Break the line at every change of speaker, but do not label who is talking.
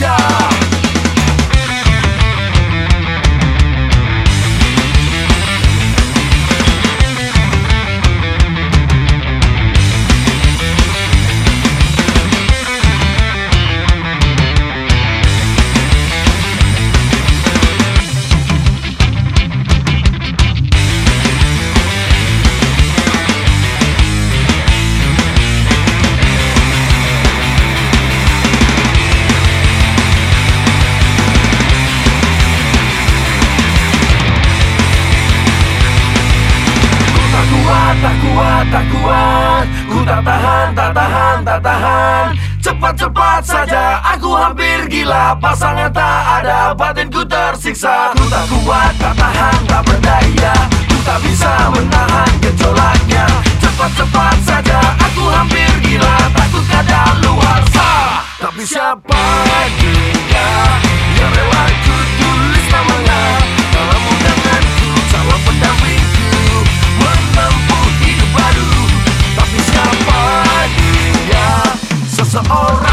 sky tahan, tak tahan, tak tahan. Cepat-cepat saja aku hampir gila. Pasangan tak ada batinku tersiksa. Ku tak kuat, tak tahan, tak berdaya. Ku tak bisa menahan gejolaknya. Cepat-cepat saja aku hampir gila. Takut kadang luar sah. Tapi siapa are alright.